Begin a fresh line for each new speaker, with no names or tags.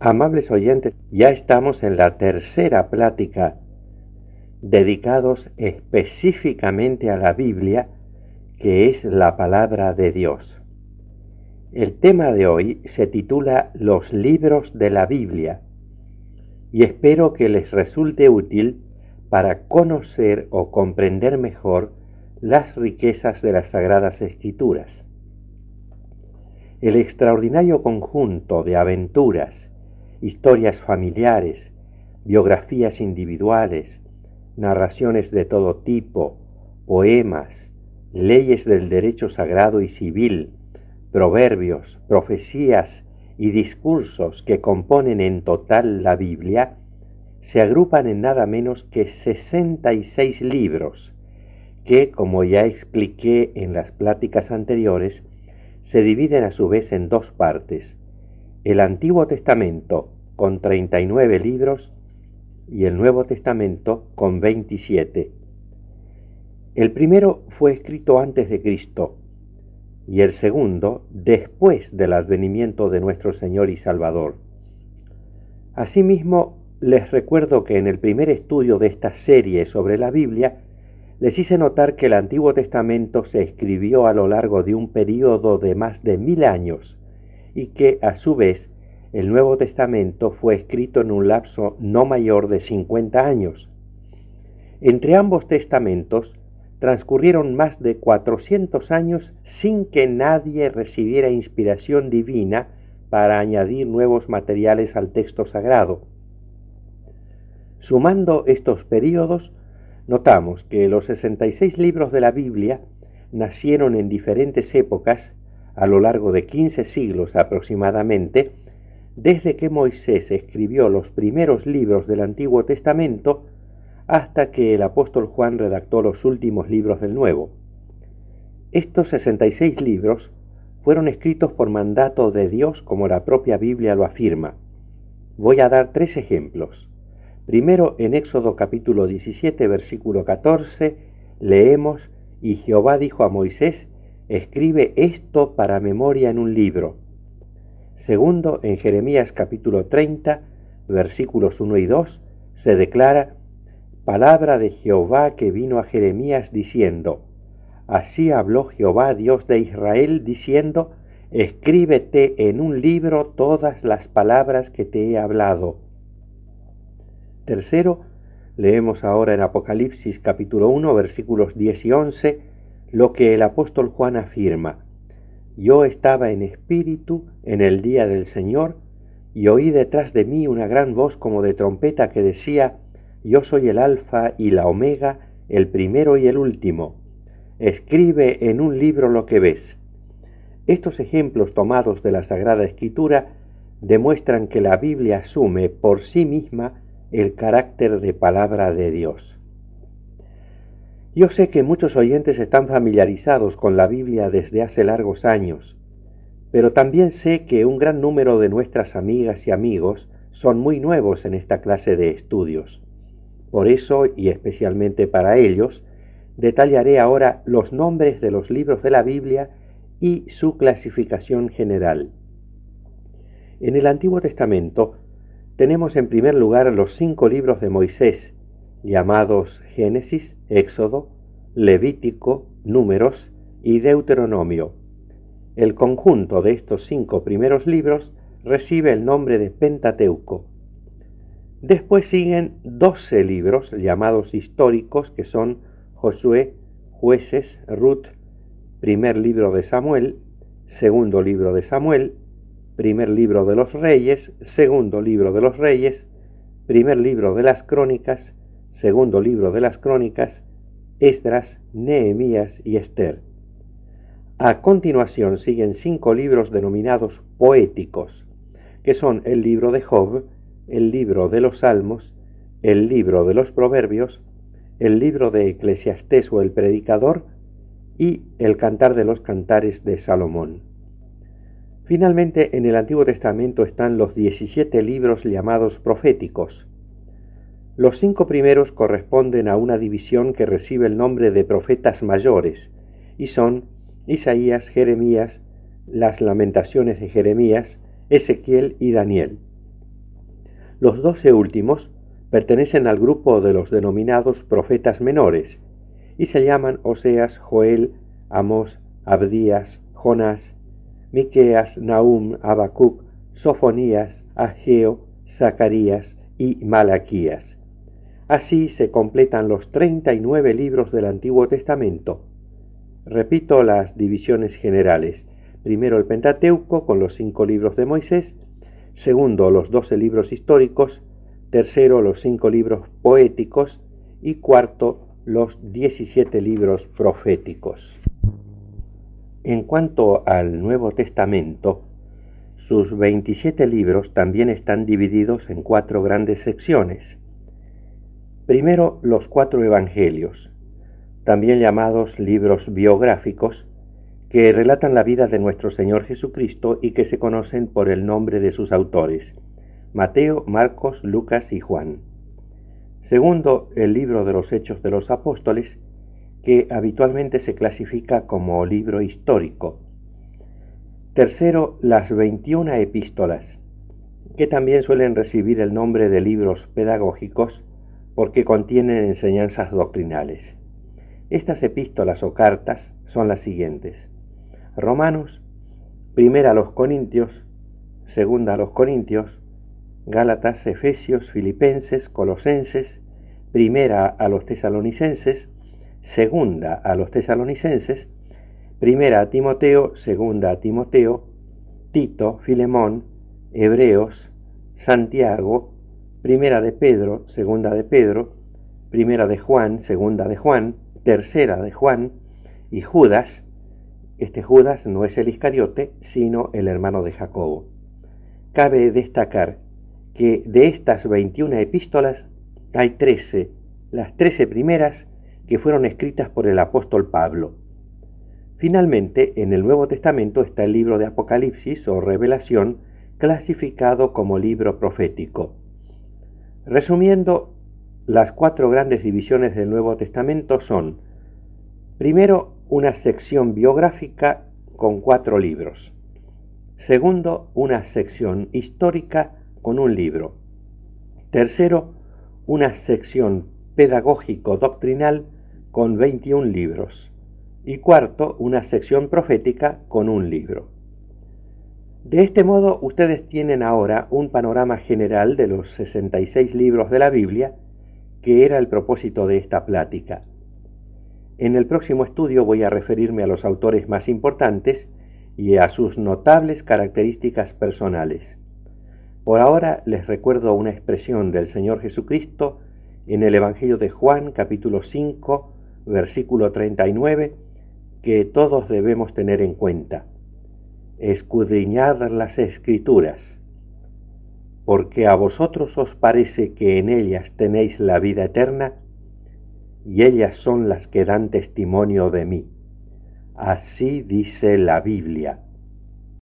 Amables oyentes, ya estamos en la tercera plática dedicados específicamente a la Biblia, que es la palabra de Dios. El tema de hoy se titula Los libros de la Biblia y espero que les resulte útil para conocer o comprender mejor las riquezas de las Sagradas Escrituras. El extraordinario conjunto de aventuras, historias familiares, biografías individuales, narraciones de todo tipo, poemas, leyes del derecho sagrado y civil, proverbios, profecías y discursos que componen en total la Biblia, se agrupan en nada menos que 66 libros, que, como ya expliqué en las pláticas anteriores, se dividen a su vez en dos partes, el Antiguo Testamento con 39 libros y el Nuevo Testamento con 27. El primero fue escrito antes de Cristo y el segundo después del advenimiento de nuestro Señor y Salvador. Asimismo, les recuerdo que en el primer estudio de esta serie sobre la Biblia, les hice notar que el Antiguo Testamento se escribió a lo largo de un período de más de mil años y que a su vez el Nuevo Testamento fue escrito en un lapso no mayor de 50 años. Entre ambos testamentos transcurrieron más de 400 años sin que nadie recibiera inspiración divina para añadir nuevos materiales al texto sagrado. Sumando estos períodos, notamos que los 66 libros de la Biblia nacieron en diferentes épocas a lo largo de 15 siglos aproximadamente, desde que Moisés escribió los primeros libros del Antiguo Testamento hasta que el apóstol Juan redactó los últimos libros del Nuevo. Estos 66 libros fueron escritos por mandato de Dios como la propia Biblia lo afirma. Voy a dar tres ejemplos. Primero, en Éxodo capítulo 17, versículo 14, leemos, y Jehová dijo a Moisés, escribe esto para memoria en un libro. Segundo, en Jeremías capítulo 30, versículos 1 y 2, se declara palabra de Jehová que vino a Jeremías diciendo, Así habló Jehová Dios de Israel diciendo, Escríbete en un libro todas las palabras que te he hablado. Tercero, leemos ahora en Apocalipsis capítulo 1 versículos 10 y 11, lo que el apóstol Juan afirma. Yo estaba en espíritu en el día del Señor, y oí detrás de mí una gran voz como de trompeta que decía, Yo soy el Alfa y la Omega, el primero y el último. Escribe en un libro lo que ves. Estos ejemplos tomados de la Sagrada Escritura demuestran que la Biblia asume por sí misma el carácter de palabra de Dios. Yo sé que muchos oyentes están familiarizados con la Biblia desde hace largos años, pero también sé que un gran número de nuestras amigas y amigos son muy nuevos en esta clase de estudios. Por eso, y especialmente para ellos, detallaré ahora los nombres de los libros de la Biblia y su clasificación general. En el Antiguo Testamento tenemos en primer lugar los cinco libros de Moisés, llamados Génesis, Éxodo, Levítico, Números y Deuteronomio. El conjunto de estos cinco primeros libros recibe el nombre de Pentateuco. Después siguen doce libros llamados históricos que son Josué, Jueces, Ruth, primer libro de Samuel, segundo libro de Samuel, primer libro de los reyes, segundo libro de los reyes, primer libro de las crónicas, segundo libro de las crónicas, Esdras, Nehemías y Esther. A continuación siguen cinco libros denominados poéticos, que son el libro de Job, el libro de los Salmos, el libro de los Proverbios, el libro de Eclesiastés o el Predicador y el Cantar de los Cantares de Salomón. Finalmente, en el Antiguo Testamento están los 17 libros llamados proféticos, los cinco primeros corresponden a una división que recibe el nombre de profetas mayores, y son Isaías, Jeremías, las lamentaciones de Jeremías, Ezequiel y Daniel. Los doce últimos pertenecen al grupo de los denominados profetas menores y se llaman Oseas, Joel, Amós, Abdías, Jonás, Miqueas, Nahum, Habacuc, Sofonías, Ageo, Zacarías y Malaquías. Así se completan los treinta y nueve libros del Antiguo Testamento. Repito las divisiones generales. Primero el Pentateuco con los cinco libros de Moisés, segundo los doce libros históricos, tercero los cinco libros poéticos y cuarto los diecisiete libros proféticos. En cuanto al Nuevo Testamento, sus 27 libros también están divididos en cuatro grandes secciones. Primero, los cuatro evangelios, también llamados libros biográficos, que relatan la vida de nuestro Señor Jesucristo y que se conocen por el nombre de sus autores, Mateo, Marcos, Lucas y Juan. Segundo, el libro de los Hechos de los Apóstoles, que habitualmente se clasifica como libro histórico. Tercero, las 21 epístolas, que también suelen recibir el nombre de libros pedagógicos porque contienen enseñanzas doctrinales. Estas epístolas o cartas son las siguientes. Romanos, primera a los Corintios, segunda a los Corintios, Gálatas, Efesios, Filipenses, Colosenses, primera a los tesalonicenses, segunda a los tesalonicenses, primera a Timoteo, segunda a Timoteo, Tito, Filemón, Hebreos, Santiago, primera de Pedro, segunda de Pedro, primera de Juan, segunda de Juan, tercera de Juan, y Judas, este Judas no es el Iscariote, sino el hermano de Jacobo. Cabe destacar que de estas 21 epístolas hay 13, las 13 primeras que fueron escritas por el apóstol Pablo. Finalmente, en el Nuevo Testamento está el libro de Apocalipsis o Revelación, clasificado como libro profético. Resumiendo, las cuatro grandes divisiones del Nuevo Testamento son, primero, una sección biográfica con cuatro libros. Segundo, una sección histórica con un libro. Tercero, una sección pedagógico-doctrinal con 21 libros y cuarto, una sección profética con un libro. De este modo, ustedes tienen ahora un panorama general de los 66 libros de la Biblia, que era el propósito de esta plática. En el próximo estudio voy a referirme a los autores más importantes y a sus notables características personales. Por ahora les recuerdo una expresión del Señor Jesucristo en el Evangelio de Juan capítulo 5 versículo 39 que todos debemos tener en cuenta. Escudriñad las escrituras, porque a vosotros os parece que en ellas tenéis la vida eterna, y ellas son las que dan testimonio de mí. Así dice la Biblia.